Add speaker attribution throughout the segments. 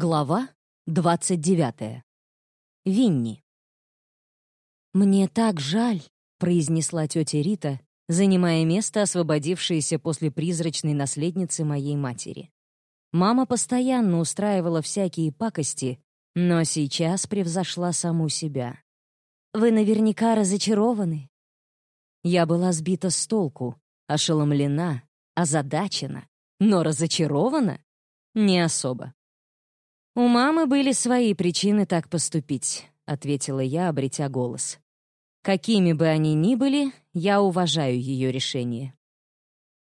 Speaker 1: Глава 29. Винни. «Мне так жаль», — произнесла тетя Рита, занимая место, освободившееся после призрачной наследницы моей матери. Мама постоянно устраивала всякие пакости, но сейчас превзошла саму себя. «Вы наверняка разочарованы». Я была сбита с толку, ошеломлена, озадачена, но разочарована? Не особо. «У мамы были свои причины так поступить», — ответила я, обретя голос. «Какими бы они ни были, я уважаю ее решение».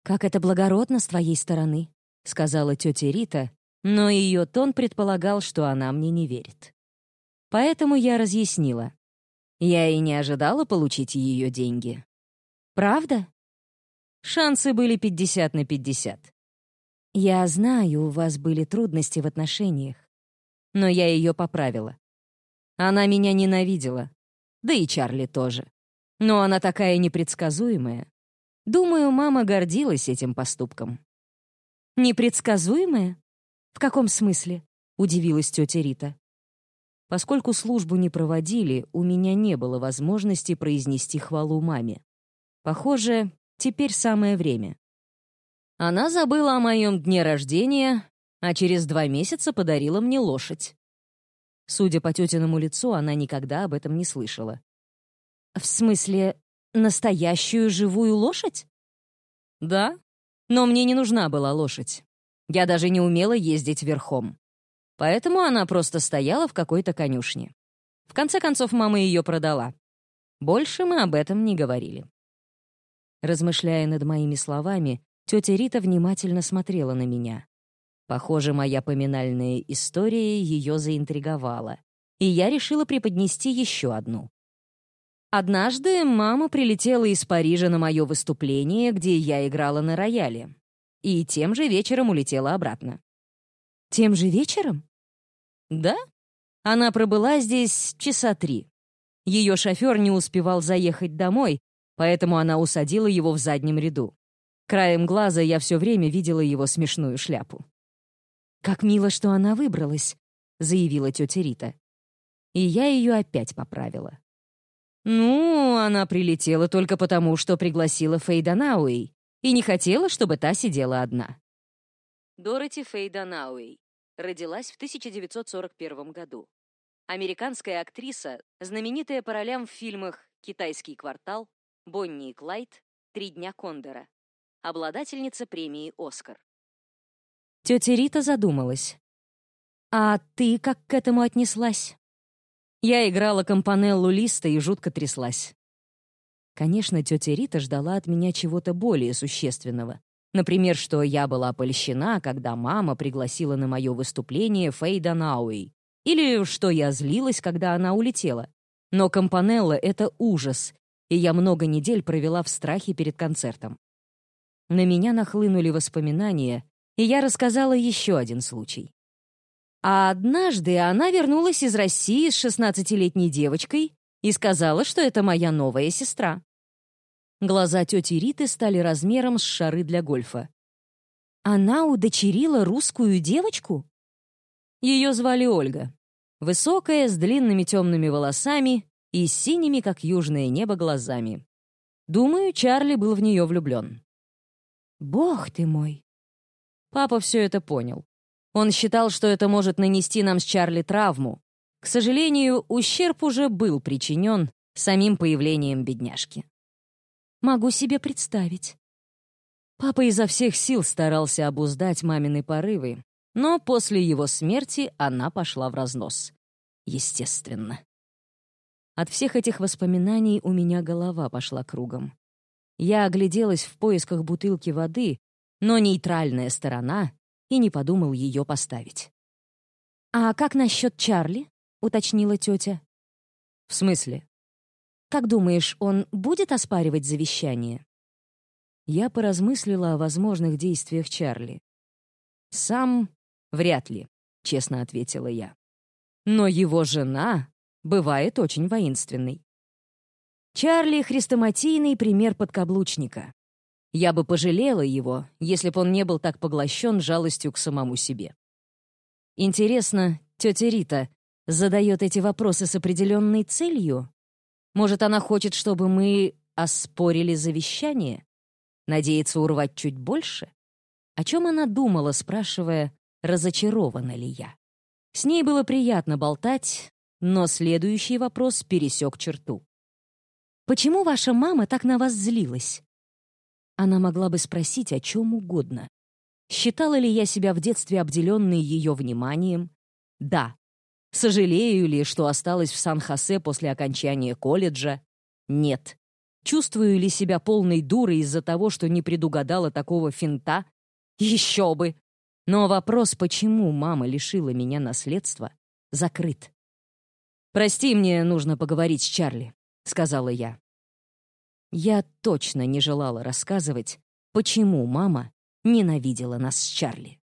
Speaker 1: «Как это благородно с твоей стороны», — сказала тетя Рита, но ее тон предполагал, что она мне не верит. Поэтому я разъяснила. Я и не ожидала получить ее деньги. «Правда?» Шансы были 50 на 50. «Я знаю, у вас были трудности в отношениях но я ее поправила. Она меня ненавидела. Да и Чарли тоже. Но она такая непредсказуемая. Думаю, мама гордилась этим поступком. «Непредсказуемая? В каком смысле?» — удивилась тетя Рита. Поскольку службу не проводили, у меня не было возможности произнести хвалу маме. Похоже, теперь самое время. Она забыла о моем дне рождения а через два месяца подарила мне лошадь. Судя по тетиному лицу, она никогда об этом не слышала. «В смысле, настоящую живую лошадь?» «Да, но мне не нужна была лошадь. Я даже не умела ездить верхом. Поэтому она просто стояла в какой-то конюшне. В конце концов, мама ее продала. Больше мы об этом не говорили». Размышляя над моими словами, тетя Рита внимательно смотрела на меня. Похоже, моя поминальная история ее заинтриговала, и я решила преподнести еще одну. Однажды мама прилетела из Парижа на мое выступление, где я играла на рояле, и тем же вечером улетела обратно. Тем же вечером? Да. Она пробыла здесь часа три. Ее шофер не успевал заехать домой, поэтому она усадила его в заднем ряду. Краем глаза я все время видела его смешную шляпу. «Как мило, что она выбралась», — заявила тетя Рита. И я ее опять поправила. «Ну, она прилетела только потому, что пригласила Фейданауэй и не хотела, чтобы та сидела одна». Дороти Фейданауэй родилась в 1941 году. Американская актриса, знаменитая по ролям в фильмах «Китайский квартал», «Бонни и Клайд», «Три дня Кондора», обладательница премии «Оскар». Тетя Рита задумалась. «А ты как к этому отнеслась?» Я играла компанеллу Листа и жутко тряслась. Конечно, тетя Рита ждала от меня чего-то более существенного. Например, что я была польщена, когда мама пригласила на мое выступление Фейда Науэй. Или что я злилась, когда она улетела. Но компанелла — это ужас, и я много недель провела в страхе перед концертом. На меня нахлынули воспоминания, и я рассказала еще один случай. А однажды она вернулась из России с 16-летней девочкой и сказала, что это моя новая сестра. Глаза тети Риты стали размером с шары для гольфа. Она удочерила русскую девочку? Ее звали Ольга. Высокая, с длинными темными волосами и синими, как южное небо, глазами. Думаю, Чарли был в нее влюблен. «Бог ты мой!» Папа все это понял. Он считал, что это может нанести нам с Чарли травму. К сожалению, ущерб уже был причинен самим появлением бедняжки. Могу себе представить. Папа изо всех сил старался обуздать мамины порывы, но после его смерти она пошла в разнос. Естественно. От всех этих воспоминаний у меня голова пошла кругом. Я огляделась в поисках бутылки воды, но нейтральная сторона и не подумал ее поставить. «А как насчет Чарли?» — уточнила тетя. «В смысле?» «Как думаешь, он будет оспаривать завещание?» Я поразмыслила о возможных действиях Чарли. «Сам вряд ли», — честно ответила я. «Но его жена бывает очень воинственной». Чарли — хрестоматийный пример подкаблучника. Я бы пожалела его, если бы он не был так поглощен жалостью к самому себе. Интересно, тетя Рита задает эти вопросы с определенной целью? Может, она хочет, чтобы мы оспорили завещание? Надеется урвать чуть больше? О чем она думала, спрашивая, разочарована ли я? С ней было приятно болтать, но следующий вопрос пересек черту. «Почему ваша мама так на вас злилась?» Она могла бы спросить о чем угодно. Считала ли я себя в детстве обделенной ее вниманием? Да. Сожалею ли, что осталась в Сан-Хосе после окончания колледжа? Нет. Чувствую ли себя полной дурой из-за того, что не предугадала такого финта? Еще бы! Но вопрос, почему мама лишила меня наследства, закрыт. «Прости, мне нужно поговорить с Чарли», — сказала я. Я точно не желала рассказывать, почему мама ненавидела нас с Чарли.